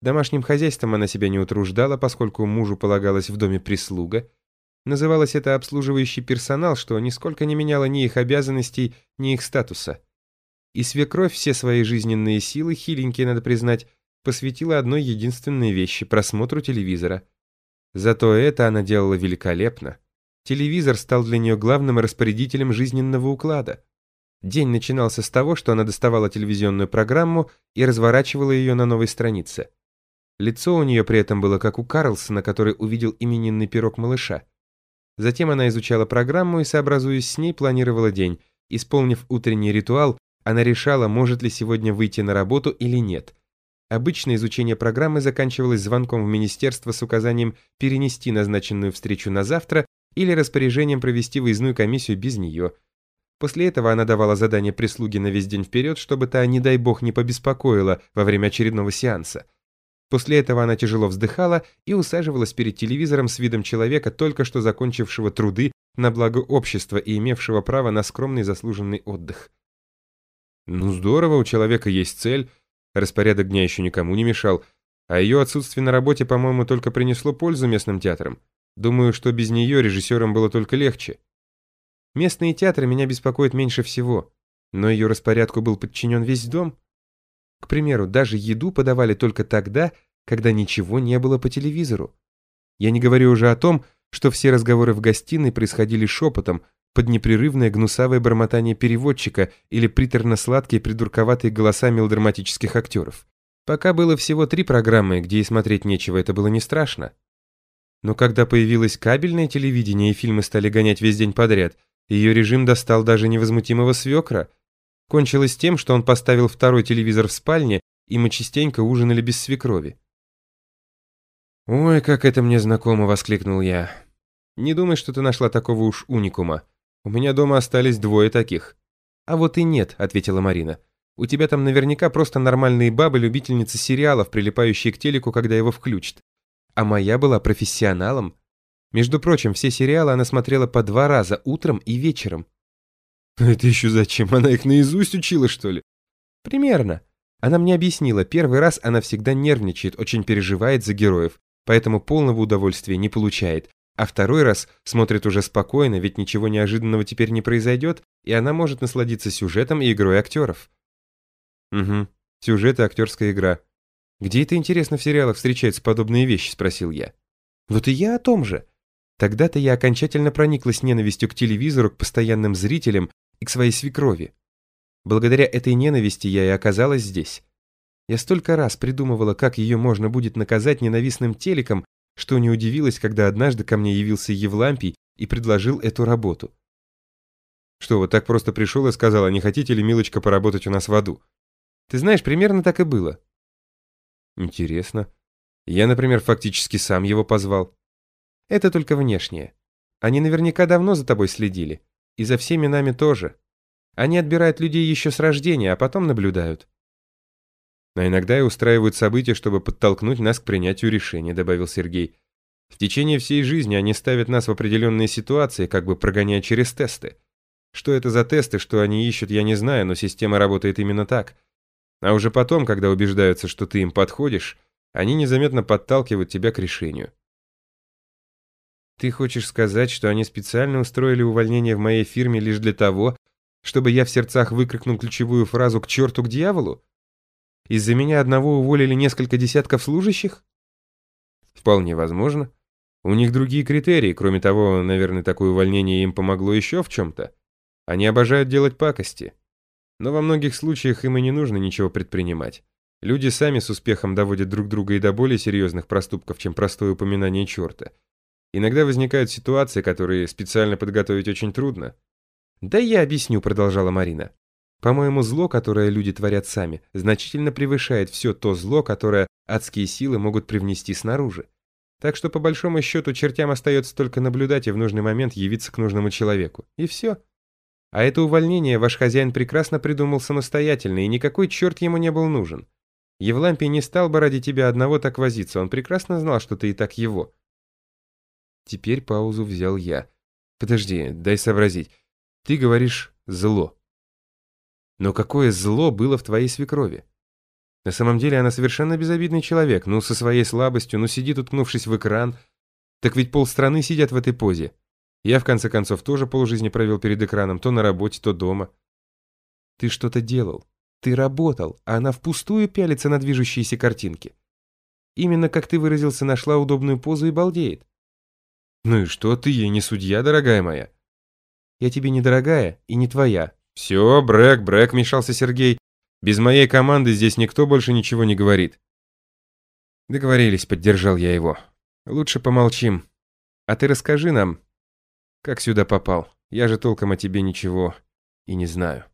Домашним хозяйством она себя не утруждала, поскольку мужу полагалась в доме прислуга. Называлось это обслуживающий персонал, что нисколько не меняло ни их обязанностей, ни их статуса. И свекровь все свои жизненные силы, хиленькие, надо признать, посвятила одной единственной вещи – просмотру телевизора. Зато это она делала великолепно. Телевизор стал для нее главным распорядителем жизненного уклада. День начинался с того, что она доставала телевизионную программу и разворачивала ее на новой странице. Лицо у нее при этом было как у Карлсона, который увидел именинный пирог малыша. Затем она изучала программу и, сообразуясь с ней, планировала день. Исполнив утренний ритуал, она решала, может ли сегодня выйти на работу или нет. Обычно изучение программы заканчивалось звонком в министерство с указанием перенести назначенную встречу на завтра или распоряжением провести выездную комиссию без нее. После этого она давала задание прислуге на весь день вперед, чтобы та, не дай бог, не побеспокоила во время очередного сеанса. После этого она тяжело вздыхала и усаживалась перед телевизором с видом человека, только что закончившего труды на благо общества и имевшего право на скромный заслуженный отдых. Ну здорово, у человека есть цель, распорядок дня еще никому не мешал, а ее отсутствие на работе, по-моему, только принесло пользу местным театрам. Думаю, что без нее режиссерам было только легче. Местные театры меня беспокоят меньше всего, но ее распорядку был подчинен весь дом. К примеру, даже еду подавали только тогда, когда ничего не было по телевизору. Я не говорю уже о том, что все разговоры в гостиной происходили шепотом, под непрерывное гнусавое бормотание переводчика или приторно-сладкие придурковатые голоса мелодраматических актеров. Пока было всего три программы, где и смотреть нечего, это было не страшно. Но когда появилось кабельное телевидение и фильмы стали гонять весь день подряд, ее режим достал даже невозмутимого свекра, Кончилось тем, что он поставил второй телевизор в спальне, и мы частенько ужинали без свекрови. «Ой, как это мне знакомо!» — воскликнул я. «Не думай, что ты нашла такого уж уникума. У меня дома остались двое таких». «А вот и нет», — ответила Марина. «У тебя там наверняка просто нормальные бабы-любительницы сериалов, прилипающие к телеку, когда его включат. А моя была профессионалом. Между прочим, все сериалы она смотрела по два раза, утром и вечером. Это еще зачем? Она их наизусть учила, что ли? Примерно. Она мне объяснила, первый раз она всегда нервничает, очень переживает за героев, поэтому полного удовольствия не получает. А второй раз смотрит уже спокойно, ведь ничего неожиданного теперь не произойдет, и она может насладиться сюжетом и игрой актеров. Угу, сюжет и актерская игра. Где это, интересно, в сериалах встречаются подобные вещи, спросил я. Вот и я о том же. Тогда-то я окончательно прониклась ненавистью к телевизору, к постоянным зрителям и к своей свекрови. Благодаря этой ненависти я и оказалась здесь. Я столько раз придумывала, как ее можно будет наказать ненавистным телеком, что не удивилась, когда однажды ко мне явился Евлампий и предложил эту работу. Что, вот так просто пришел и сказал, а не хотите ли, милочка, поработать у нас в аду? Ты знаешь, примерно так и было. Интересно. Я, например, фактически сам его позвал. Это только внешнее. Они наверняка давно за тобой следили. И за всеми нами тоже. Они отбирают людей еще с рождения, а потом наблюдают. А иногда и устраивают события, чтобы подтолкнуть нас к принятию решения, добавил Сергей. В течение всей жизни они ставят нас в определенные ситуации, как бы прогоняя через тесты. Что это за тесты, что они ищут, я не знаю, но система работает именно так. А уже потом, когда убеждаются, что ты им подходишь, они незаметно подталкивают тебя к решению. Ты хочешь сказать, что они специально устроили увольнение в моей фирме лишь для того, чтобы я в сердцах выкрикнул ключевую фразу «к черту, к дьяволу»? Из-за меня одного уволили несколько десятков служащих? Вполне возможно. У них другие критерии, кроме того, наверное, такое увольнение им помогло еще в чем-то. Они обожают делать пакости. Но во многих случаях им и не нужно ничего предпринимать. Люди сами с успехом доводят друг друга и до более серьезных проступков, чем простое упоминание черта. Иногда возникают ситуации, которые специально подготовить очень трудно. «Да я объясню», — продолжала Марина. «По-моему, зло, которое люди творят сами, значительно превышает все то зло, которое адские силы могут привнести снаружи. Так что, по большому счету, чертям остается только наблюдать и в нужный момент явиться к нужному человеку. И все. А это увольнение ваш хозяин прекрасно придумал самостоятельно, и никакой черт ему не был нужен. Евлампий не стал бы ради тебя одного так возиться, он прекрасно знал, что ты и так его. Теперь паузу взял я. Подожди, дай сообразить. Ты говоришь «зло». Но какое зло было в твоей свекрови? На самом деле она совершенно безобидный человек, ну, со своей слабостью, ну, сидит, уткнувшись в экран. Так ведь полстраны сидят в этой позе. Я, в конце концов, тоже полжизни провел перед экраном, то на работе, то дома. Ты что-то делал. Ты работал, а она впустую пялится на движущиеся картинки. Именно, как ты выразился, нашла удобную позу и балдеет. Ну и что, ты ей не судья, дорогая моя? Я тебе не дорогая и не твоя. Все, Брэк, Брэк, мешался Сергей. Без моей команды здесь никто больше ничего не говорит. Договорились, поддержал я его. Лучше помолчим. А ты расскажи нам, как сюда попал. Я же толком о тебе ничего и не знаю.